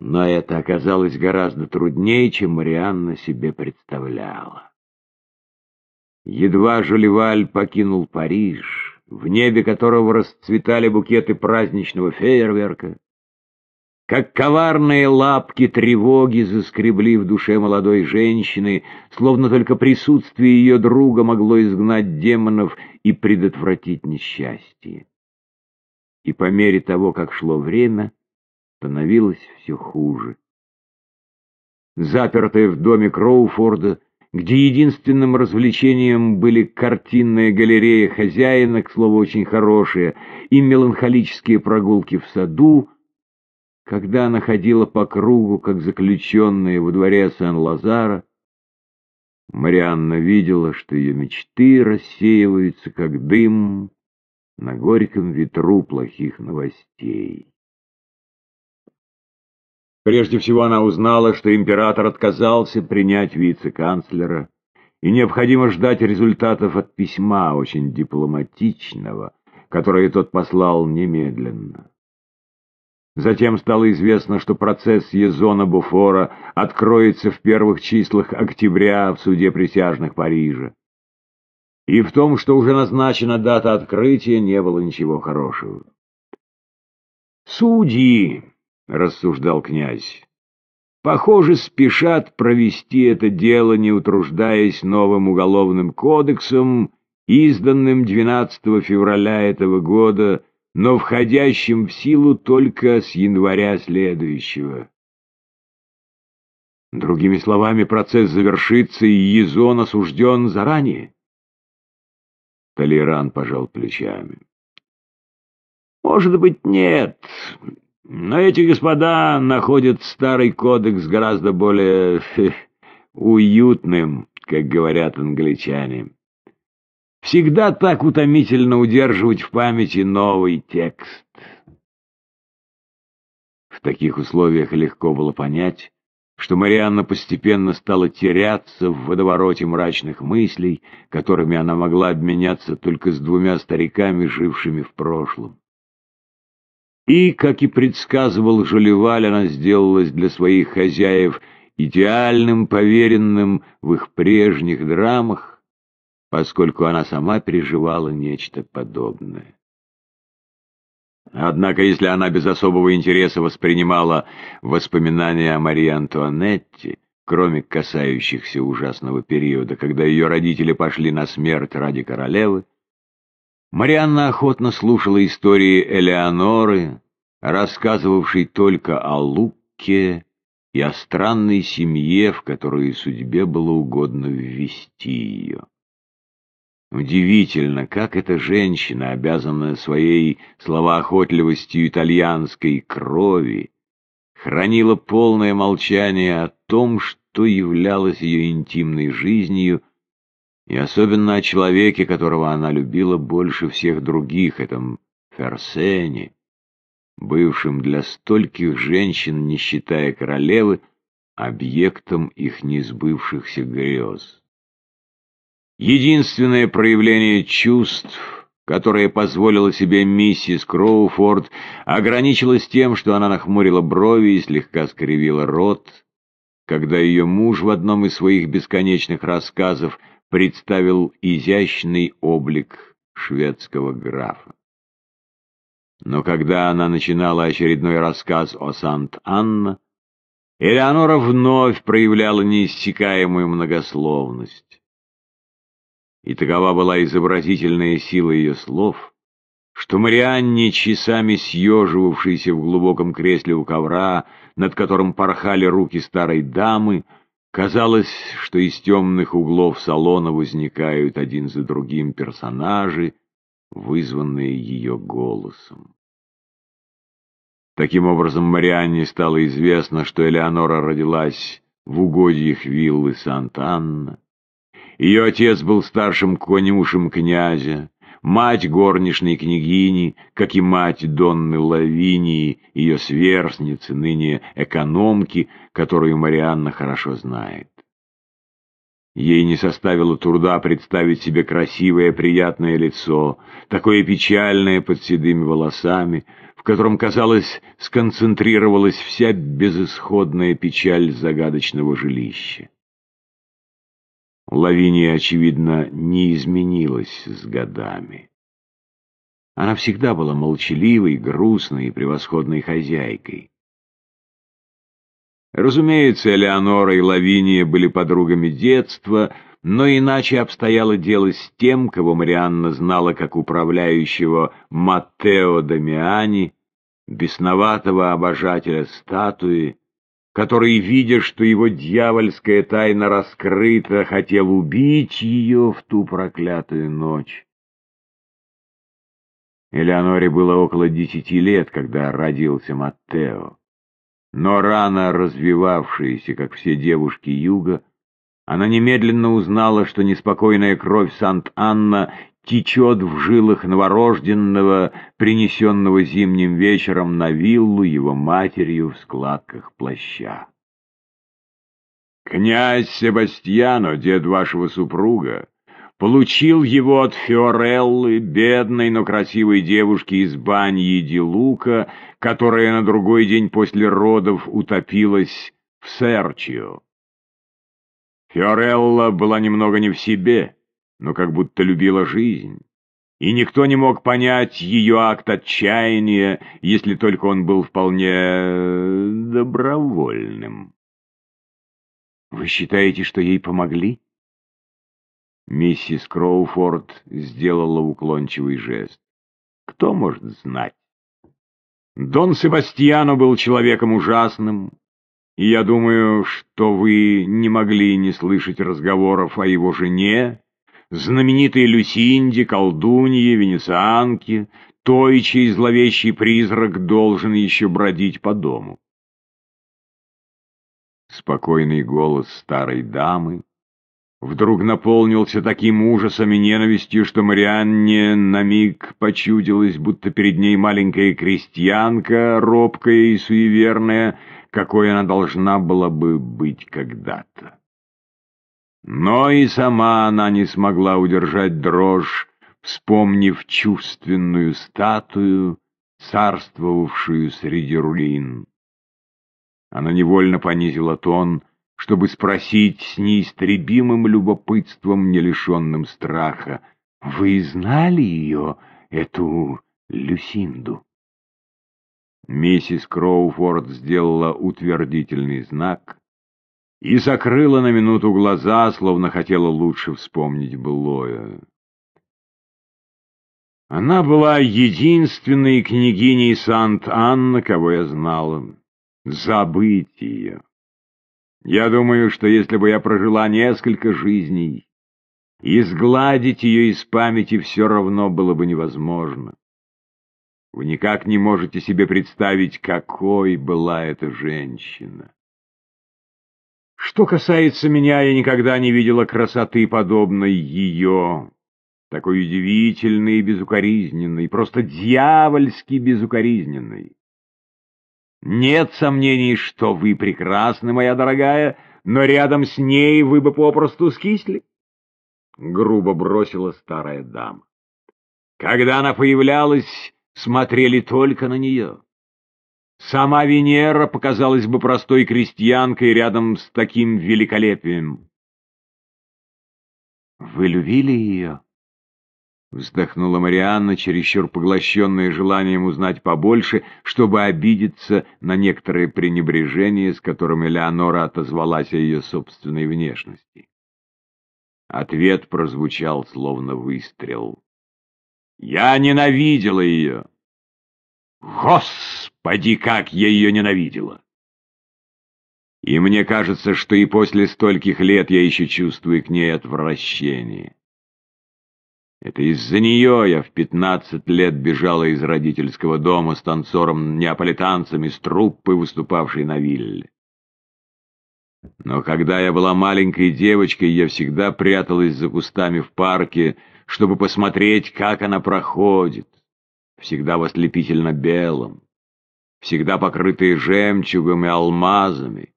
Но это оказалось гораздо труднее, чем Марианна себе представляла. Едва Жолеваль покинул Париж, в небе которого расцветали букеты праздничного фейерверка, как коварные лапки тревоги заскребли в душе молодой женщины, словно только присутствие ее друга могло изгнать демонов и предотвратить несчастье. И по мере того, как шло время, становилось все хуже. Запертая в доме Кроуфорда, где единственным развлечением были картинная галерея хозяина, к слову, очень хорошая, и меланхолические прогулки в саду, когда она ходила по кругу, как заключенная во дворе Сен-Лазара, Марианна видела, что ее мечты рассеиваются, как дым на горьком ветру плохих новостей. Прежде всего она узнала, что император отказался принять вице-канцлера, и необходимо ждать результатов от письма, очень дипломатичного, которое тот послал немедленно. Затем стало известно, что процесс Езона Буфора откроется в первых числах октября в суде присяжных Парижа. И в том, что уже назначена дата открытия, не было ничего хорошего. «Судьи», — рассуждал князь, — «похоже, спешат провести это дело, не утруждаясь новым уголовным кодексом, изданным 12 февраля этого года, но входящим в силу только с января следующего. Другими словами, процесс завершится, и Езон осужден заранее. Толеран пожал плечами. Может быть, нет. Но эти господа находят старый кодекс гораздо более уютным, как говорят англичане. Всегда так утомительно удерживать в памяти новый текст. В таких условиях легко было понять, что Марианна постепенно стала теряться в водовороте мрачных мыслей, которыми она могла обменяться только с двумя стариками, жившими в прошлом. И, как и предсказывал Жолеваль, она сделалась для своих хозяев идеальным поверенным в их прежних драмах, поскольку она сама переживала нечто подобное. Однако, если она без особого интереса воспринимала воспоминания о Марии Антуанетте, кроме касающихся ужасного периода, когда ее родители пошли на смерть ради королевы, Марианна охотно слушала истории Элеоноры, рассказывавшей только о Лукке и о странной семье, в которую судьбе было угодно ввести ее. Удивительно, как эта женщина, обязанная своей словоохотливостью итальянской крови, хранила полное молчание о том, что являлось ее интимной жизнью, и особенно о человеке, которого она любила больше всех других, этом Ферсене, бывшем для стольких женщин, не считая королевы, объектом их несбывшихся грез. Единственное проявление чувств, которое позволила себе миссис Кроуфорд, ограничилось тем, что она нахмурила брови и слегка скривила рот, когда ее муж в одном из своих бесконечных рассказов представил изящный облик шведского графа. Но когда она начинала очередной рассказ о Сант-Анна, Элеонора вновь проявляла неиссякаемую многословность. И такова была изобразительная сила ее слов, что Марианне, часами съеживавшейся в глубоком кресле у ковра, над которым порхали руки старой дамы, казалось, что из темных углов салона возникают один за другим персонажи, вызванные ее голосом. Таким образом, Марианне стало известно, что Элеонора родилась в угодьях виллы Санта-Анна, ее отец был старшим конюшем князя, мать горничной княгини, как и мать Донны Лавинии, ее сверстницы, ныне экономки, которую Марианна хорошо знает. Ей не составило труда представить себе красивое приятное лицо, такое печальное под седыми волосами, в котором, казалось, сконцентрировалась вся безысходная печаль загадочного жилища. Лавиния, очевидно, не изменилась с годами. Она всегда была молчаливой, грустной и превосходной хозяйкой. Разумеется, Элеонора и Лавиния были подругами детства, но иначе обстояло дело с тем, кого Марианна знала как управляющего Маттео Дамиани, бесноватого обожателя статуи, который, видя, что его дьявольская тайна раскрыта, хотел убить ее в ту проклятую ночь. Элеоноре было около десяти лет, когда родился Маттео. Но рано развивавшаяся, как все девушки юга, она немедленно узнала, что неспокойная кровь Сант-Анна течет в жилах новорожденного, принесенного зимним вечером на виллу его матерью в складках плаща. «Князь Себастьяно, дед вашего супруга, получил его от Фиореллы, бедной, но красивой девушки из Баньи Ди Лука, которая на другой день после родов утопилась в Серчио. Фиорелла была немного не в себе, но как будто любила жизнь. И никто не мог понять ее акт отчаяния, если только он был вполне добровольным. «Вы считаете, что ей помогли?» Миссис Кроуфорд сделала уклончивый жест. «Кто может знать?» Дон Себастьяно был человеком ужасным, и я думаю, что вы не могли не слышать разговоров о его жене, знаменитой Люсинде, колдунье, венецианке, той, чей зловещий призрак должен еще бродить по дому. Спокойный голос старой дамы вдруг наполнился таким ужасом и ненавистью, что Марианне на миг почудилась, будто перед ней маленькая крестьянка, робкая и суеверная, какой она должна была бы быть когда-то. Но и сама она не смогла удержать дрожь, вспомнив чувственную статую, царствовавшую среди руин. Она невольно понизила тон, чтобы спросить с неистребимым любопытством, не лишенным страха, «Вы знали ее, эту Люсинду?» Миссис Кроуфорд сделала утвердительный знак и закрыла на минуту глаза, словно хотела лучше вспомнить былое. Она была единственной княгиней Сант-Анна, кого я знала. Забыть ее. Я думаю, что если бы я прожила несколько жизней, изгладить ее из памяти все равно было бы невозможно. Вы никак не можете себе представить, какой была эта женщина. Что касается меня, я никогда не видела красоты, подобной ее, такой удивительной и безукоризненной, просто дьявольски безукоризненной. Нет сомнений, что вы прекрасны, моя дорогая, но рядом с ней вы бы попросту скисли. Грубо бросила старая дама. Когда она появлялась, смотрели только на нее. Сама Венера показалась бы простой крестьянкой рядом с таким великолепием. «Вы любили ее?» Вздохнула Марианна, чересчур поглощенная желанием узнать побольше, чтобы обидеться на некоторое пренебрежение, с которым Элеонора отозвалась о ее собственной внешности. Ответ прозвучал словно выстрел. «Я ненавидела ее!» «Господи, как я ее ненавидела!» И мне кажется, что и после стольких лет я еще чувствую к ней отвращение. Это из-за нее я в пятнадцать лет бежала из родительского дома с танцором-неаполитанцем из труппы, выступавшей на вилле. Но когда я была маленькой девочкой, я всегда пряталась за кустами в парке, чтобы посмотреть, как она проходит, всегда в ослепительно белом, всегда покрытые жемчугом и алмазами,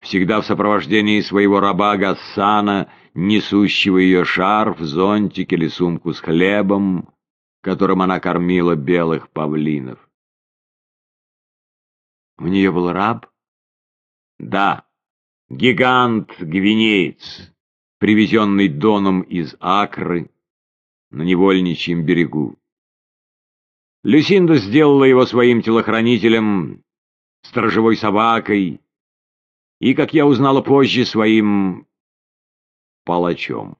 всегда в сопровождении своего раба Гассана, несущего ее шарф, зонтик или сумку с хлебом, которым она кормила белых павлинов. У нее был раб? Да, гигант-гвинеец, привезенный Доном из Акры на невольничьем берегу. Люсинда сделала его своим телохранителем, сторожевой собакой и, как я узнала позже, своим палачом.